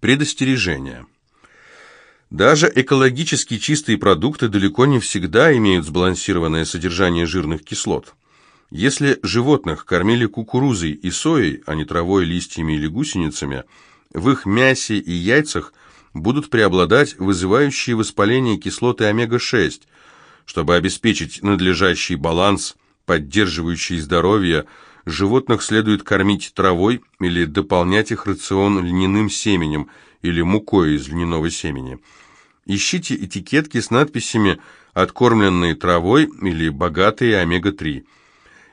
Предостережение. Даже экологически чистые продукты далеко не всегда имеют сбалансированное содержание жирных кислот. Если животных кормили кукурузой и соей, а не травой, листьями или гусеницами, в их мясе и яйцах будут преобладать вызывающие воспаление кислоты омега-6. Чтобы обеспечить надлежащий баланс, поддерживающий здоровье, животных следует кормить травой или дополнять их рацион льняным семенем или мукой из льняного семени. Ищите этикетки с надписями «Откормленные травой» или «Богатые омега-3».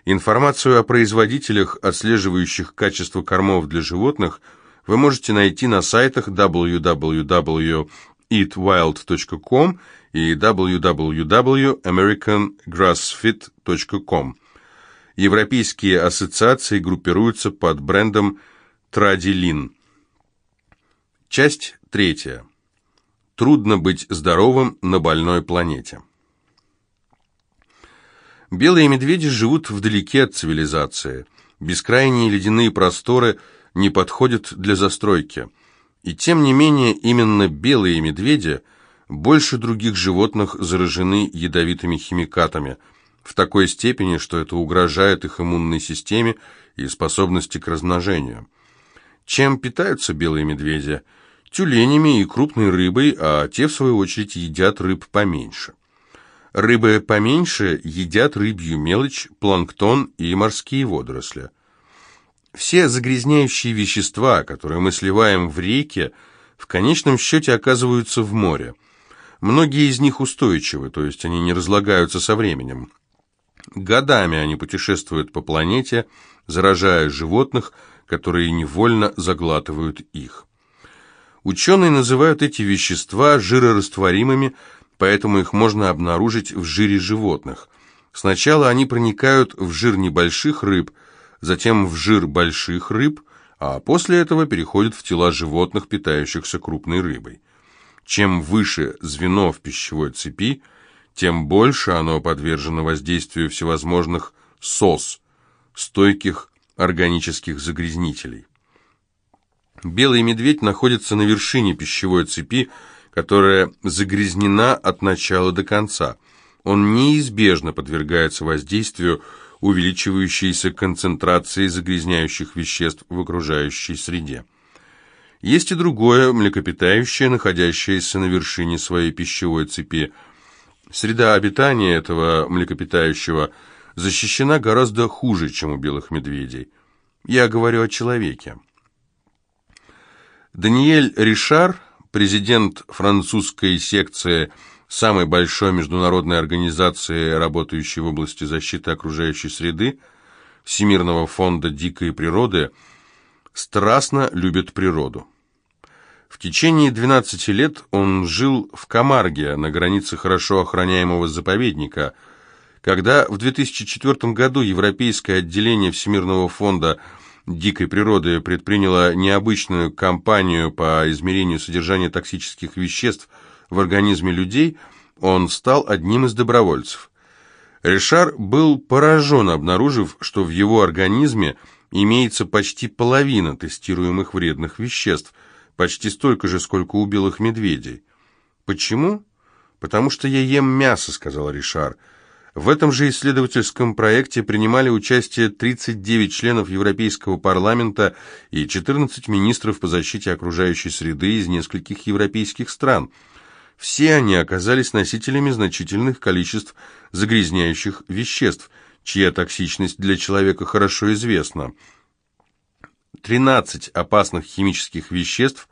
Информацию о производителях, отслеживающих качество кормов для животных, вы можете найти на сайтах www.eatwild.com и www.americangrassfit.com. Европейские ассоциации группируются под брендом Традилин. Часть третья. Трудно быть здоровым на больной планете. Белые медведи живут вдалеке от цивилизации. Бескрайние ледяные просторы не подходят для застройки. И тем не менее, именно белые медведи больше других животных заражены ядовитыми химикатами в такой степени, что это угрожает их иммунной системе и способности к размножению. Чем питаются белые медведи? Тюленями и крупной рыбой, а те, в свою очередь, едят рыб поменьше. Рыбы поменьше едят рыбью мелочь, планктон и морские водоросли. Все загрязняющие вещества, которые мы сливаем в реке, в конечном счете оказываются в море. Многие из них устойчивы, то есть они не разлагаются со временем. Годами они путешествуют по планете, заражая животных, которые невольно заглатывают их. Ученые называют эти вещества жирорастворимыми, поэтому их можно обнаружить в жире животных. Сначала они проникают в жир небольших рыб, затем в жир больших рыб, а после этого переходят в тела животных, питающихся крупной рыбой. Чем выше звено в пищевой цепи, тем больше оно подвержено воздействию всевозможных СОС, стойких органических загрязнителей. Белый медведь находится на вершине пищевой цепи, которая загрязнена от начала до конца. Он неизбежно подвергается воздействию увеличивающейся концентрации загрязняющих веществ в окружающей среде. Есть и другое млекопитающее, находящееся на вершине своей пищевой цепи. Среда обитания этого млекопитающего защищена гораздо хуже, чем у белых медведей. Я говорю о человеке. Даниэль Ришар президент французской секции самой большой международной организации, работающей в области защиты окружающей среды, Всемирного фонда дикой природы, страстно любит природу. В течение 12 лет он жил в Камарге, на границе хорошо охраняемого заповедника. Когда в 2004 году Европейское отделение Всемирного фонда дикой природы предприняла необычную кампанию по измерению содержания токсических веществ в организме людей, он стал одним из добровольцев. Ришар был поражен, обнаружив, что в его организме имеется почти половина тестируемых вредных веществ, почти столько же, сколько у белых медведей. «Почему?» «Потому что я ем мясо», — сказал Ришар. В этом же исследовательском проекте принимали участие 39 членов Европейского парламента и 14 министров по защите окружающей среды из нескольких европейских стран. Все они оказались носителями значительных количеств загрязняющих веществ, чья токсичность для человека хорошо известна. 13 опасных химических веществ,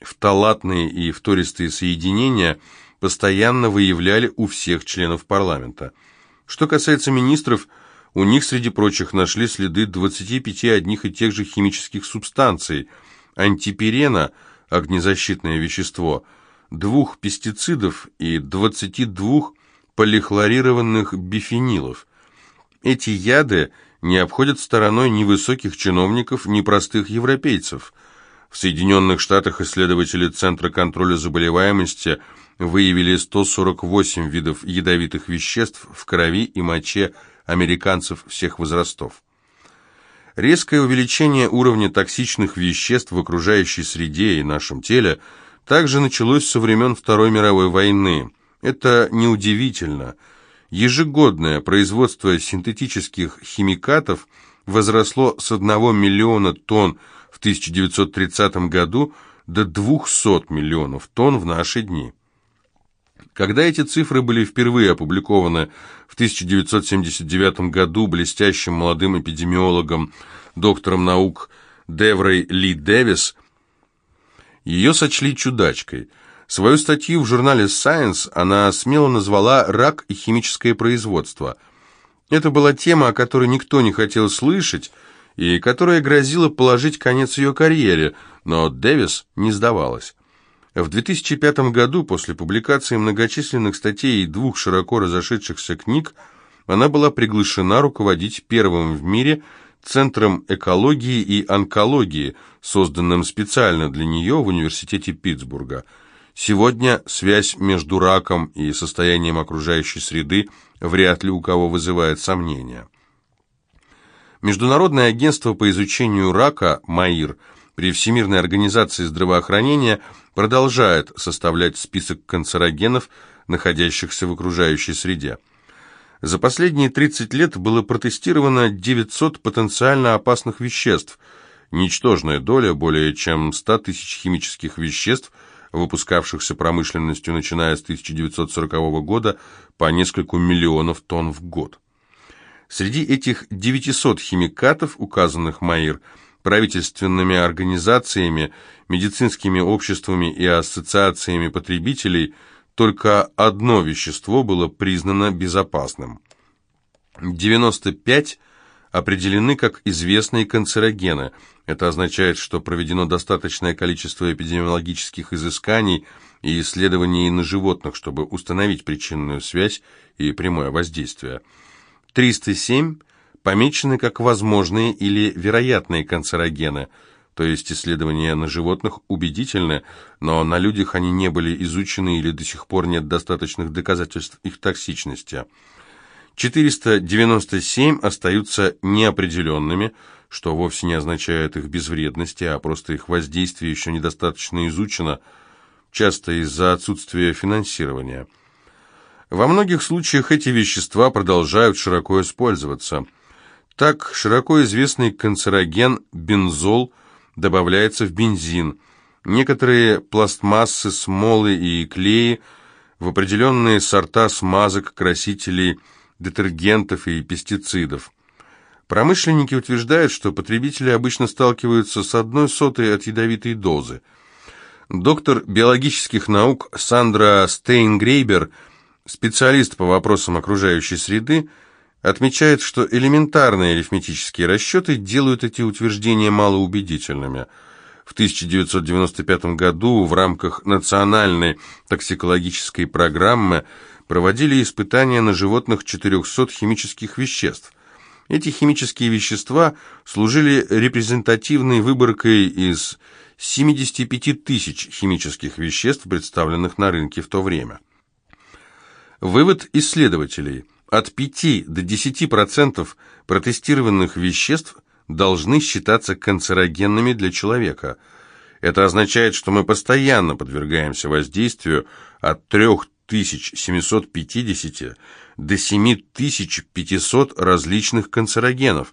фталатные и фтористые соединения – постоянно выявляли у всех членов парламента. Что касается министров, у них, среди прочих, нашли следы 25 одних и тех же химических субстанций, антиперена, огнезащитное вещество, двух пестицидов и 22 полихлорированных бифенилов. Эти яды не обходят стороной ни высоких чиновников, ни простых европейцев. В Соединенных Штатах исследователи Центра контроля заболеваемости – выявили 148 видов ядовитых веществ в крови и моче американцев всех возрастов. Резкое увеличение уровня токсичных веществ в окружающей среде и нашем теле также началось со времен Второй мировой войны. Это неудивительно. Ежегодное производство синтетических химикатов возросло с 1 миллиона тонн в 1930 году до 200 миллионов тонн в наши дни. Когда эти цифры были впервые опубликованы в 1979 году блестящим молодым эпидемиологом, доктором наук Деврой Ли Дэвис, ее сочли чудачкой. Свою статью в журнале Science она смело назвала «Рак и химическое производство». Это была тема, о которой никто не хотел слышать, и которая грозила положить конец ее карьере, но Дэвис не сдавалась. В 2005 году, после публикации многочисленных статей и двух широко разошедшихся книг, она была приглашена руководить первым в мире Центром экологии и онкологии, созданным специально для нее в Университете Питтсбурга. Сегодня связь между раком и состоянием окружающей среды вряд ли у кого вызывает сомнения. Международное агентство по изучению рака МАИР при Всемирной организации здравоохранения продолжает составлять список канцерогенов, находящихся в окружающей среде. За последние 30 лет было протестировано 900 потенциально опасных веществ, ничтожная доля более чем 100 тысяч химических веществ, выпускавшихся промышленностью начиная с 1940 года по нескольку миллионов тонн в год. Среди этих 900 химикатов, указанных Майер, правительственными организациями, медицинскими обществами и ассоциациями потребителей только одно вещество было признано безопасным. 95 определены как известные канцерогены. Это означает, что проведено достаточное количество эпидемиологических изысканий и исследований на животных, чтобы установить причинную связь и прямое воздействие. 307 помечены как возможные или вероятные канцерогены, то есть исследования на животных убедительны, но на людях они не были изучены или до сих пор нет достаточных доказательств их токсичности. 497 остаются неопределенными, что вовсе не означает их безвредности, а просто их воздействие еще недостаточно изучено, часто из-за отсутствия финансирования. Во многих случаях эти вещества продолжают широко использоваться. Так, широко известный канцероген бензол добавляется в бензин. Некоторые пластмассы, смолы и клеи в определенные сорта смазок, красителей, детергентов и пестицидов. Промышленники утверждают, что потребители обычно сталкиваются с одной сотой от ядовитой дозы. Доктор биологических наук Сандра Стейнгрейбер – Специалист по вопросам окружающей среды отмечает, что элементарные арифметические расчеты делают эти утверждения малоубедительными. В 1995 году в рамках национальной токсикологической программы проводили испытания на животных 400 химических веществ. Эти химические вещества служили репрезентативной выборкой из 75 тысяч химических веществ, представленных на рынке в то время. Вывод исследователей. От 5 до 10% протестированных веществ должны считаться канцерогенными для человека. Это означает, что мы постоянно подвергаемся воздействию от 3750 до 7500 различных канцерогенов.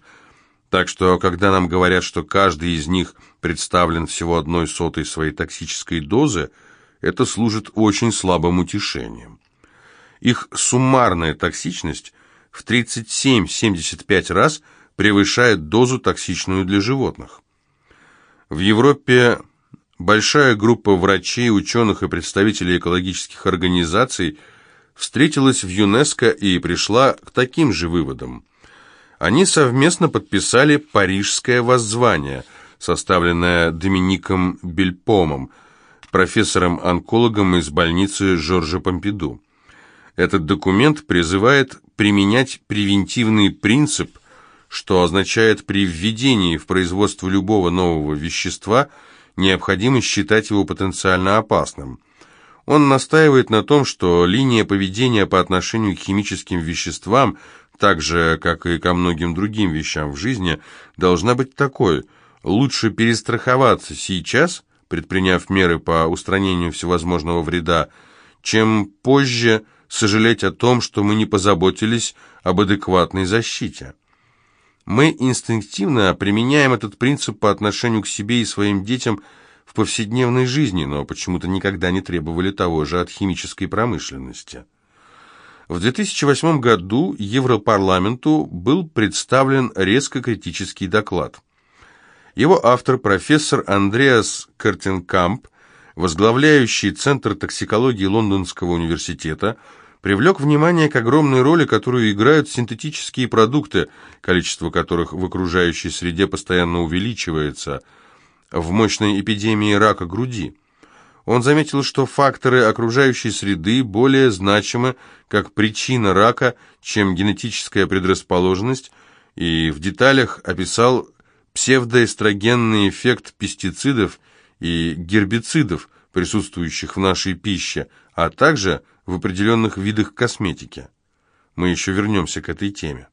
Так что, когда нам говорят, что каждый из них представлен всего одной сотой своей токсической дозы, это служит очень слабым утешением. Их суммарная токсичность в 37-75 раз превышает дозу, токсичную для животных. В Европе большая группа врачей, ученых и представителей экологических организаций встретилась в ЮНЕСКО и пришла к таким же выводам. Они совместно подписали «Парижское воззвание», составленное Домиником Бельпомом, профессором-онкологом из больницы Жоржа Помпиду. Этот документ призывает применять превентивный принцип, что означает при введении в производство любого нового вещества необходимо считать его потенциально опасным. Он настаивает на том, что линия поведения по отношению к химическим веществам, так же, как и ко многим другим вещам в жизни, должна быть такой. Лучше перестраховаться сейчас, предприняв меры по устранению всевозможного вреда, чем позже сожалеть о том, что мы не позаботились об адекватной защите. Мы инстинктивно применяем этот принцип по отношению к себе и своим детям в повседневной жизни, но почему-то никогда не требовали того же от химической промышленности. В 2008 году Европарламенту был представлен резко критический доклад. Его автор, профессор Андреас Картенкамп, возглавляющий Центр токсикологии Лондонского университета, привлек внимание к огромной роли, которую играют синтетические продукты, количество которых в окружающей среде постоянно увеличивается, в мощной эпидемии рака груди. Он заметил, что факторы окружающей среды более значимы как причина рака, чем генетическая предрасположенность, и в деталях описал псевдоэстрогенный эффект пестицидов и гербицидов, присутствующих в нашей пище, а также в определенных видах косметики. Мы еще вернемся к этой теме.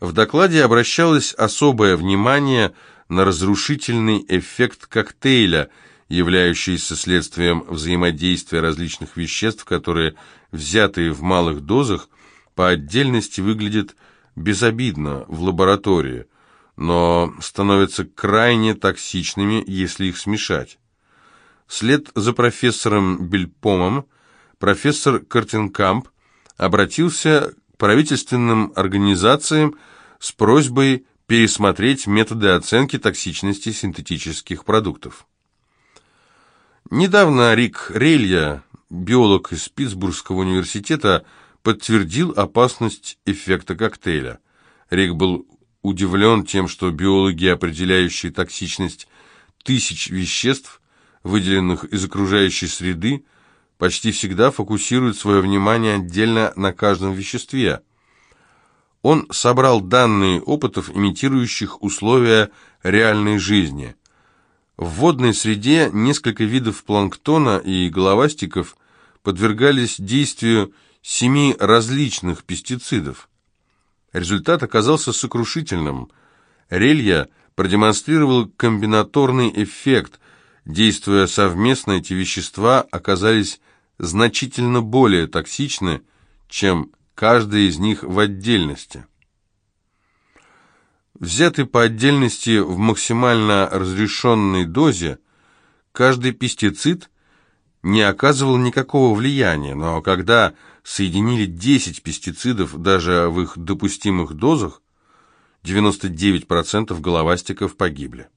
В докладе обращалось особое внимание на разрушительный эффект коктейля, являющийся следствием взаимодействия различных веществ, которые, взятые в малых дозах, по отдельности выглядят безобидно в лаборатории, но становятся крайне токсичными, если их смешать. Вслед за профессором Бельпомом профессор Картенкамп обратился к правительственным организациям с просьбой пересмотреть методы оценки токсичности синтетических продуктов. Недавно Рик Релья, биолог из Питтсбургского университета, подтвердил опасность эффекта коктейля. Рик был удивлен тем, что биологи, определяющие токсичность тысяч веществ, выделенных из окружающей среды, почти всегда фокусируют свое внимание отдельно на каждом веществе. Он собрал данные опытов, имитирующих условия реальной жизни. В водной среде несколько видов планктона и головастиков подвергались действию семи различных пестицидов. Результат оказался сокрушительным. Релья продемонстрировал комбинаторный эффект. Действуя совместно, эти вещества оказались значительно более токсичны, чем каждая из них в отдельности. Взятый по отдельности в максимально разрешенной дозе, каждый пестицид не оказывал никакого влияния, но когда соединили 10 пестицидов даже в их допустимых дозах, 99% головастиков погибли.